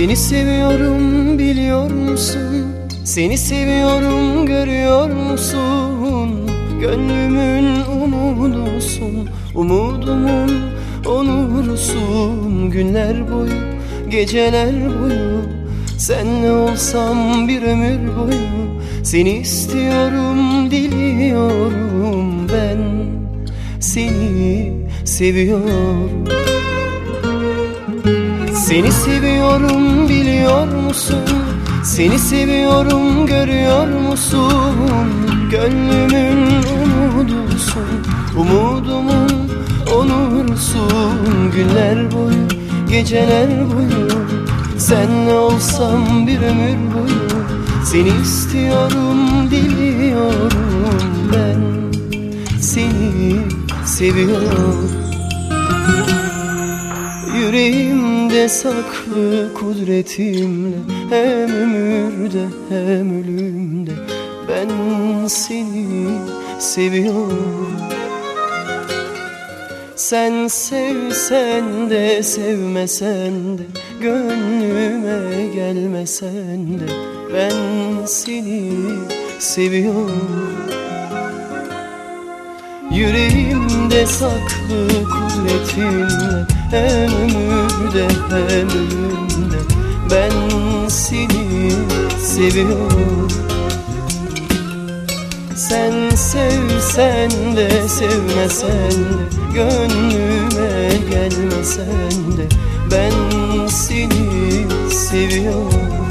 Seni seviyorum biliyor musun? Seni seviyorum görüyor musun? Gönlümün umudusun, umudumun onurusun Günler boyu, geceler boyu Senle olsam bir ömür boyu Seni istiyorum, diliyorum ben Seni seviyorum seni seviyorum biliyor musun? Seni seviyorum görüyor musun? Gönlümün umudusun Umudumun onursun Günler boyu, geceler boyu Senle olsam bir ömür boyu Seni istiyorum, diliyorum ben Seni seviyorum Yüreğimde saklı kudretimle Hem ömürde hem ölümde. Ben seni seviyorum. Sen sevsen de sevmesen de Gönlüme gelmesen de. Ben seni seviyorum Yüreğimde saklı kudretinle Hem ömürde hem ölümde Ben seni seviyorum. Sen sevsen de sevmesen de Gönlüme gelmesen de. Ben seni seviyorum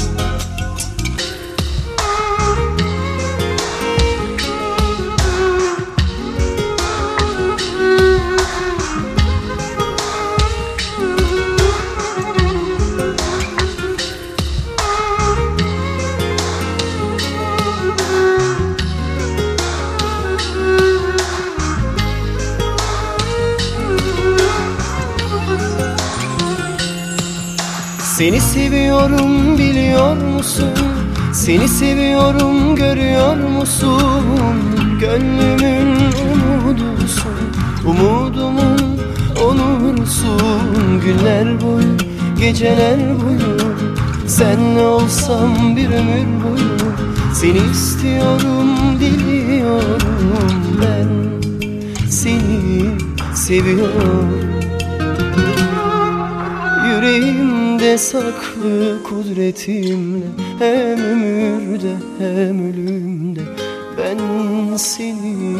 Seni seviyorum biliyor musun? Seni seviyorum görüyor musun? Gönlümün umudusun Umudumun onursun Günler boyu, geceler boyu Senle olsam bir ömür boyu Seni istiyorum, diliyorum ben Seni seviyorum Yüreğimde saklı kudretimle Hem ömürde hem ölümde. Ben seni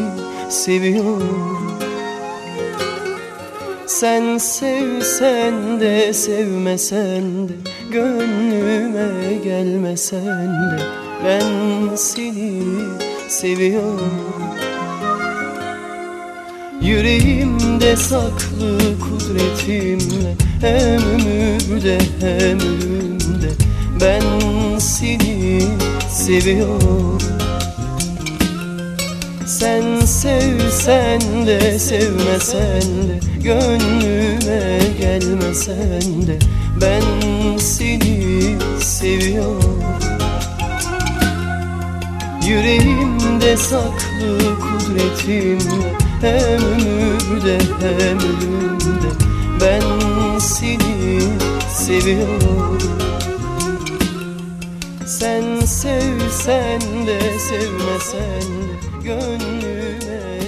seviyorum. Sen sevsen de sevmesen de Gönlüme gelmesen de. Ben seni seviyorum. Yüreğimde saklı kudretimle Hem ömürde hem ölümde Ben seni seviyorum. Sen sevsen de sevmesen de Gönlüme gelmesen de Ben seni seviyorum. Yüreğimde saklı kudretimle Hem ömürde hem ölümde Ben seni seviyorum. Sen sevsen de sevmesen de Gönlüme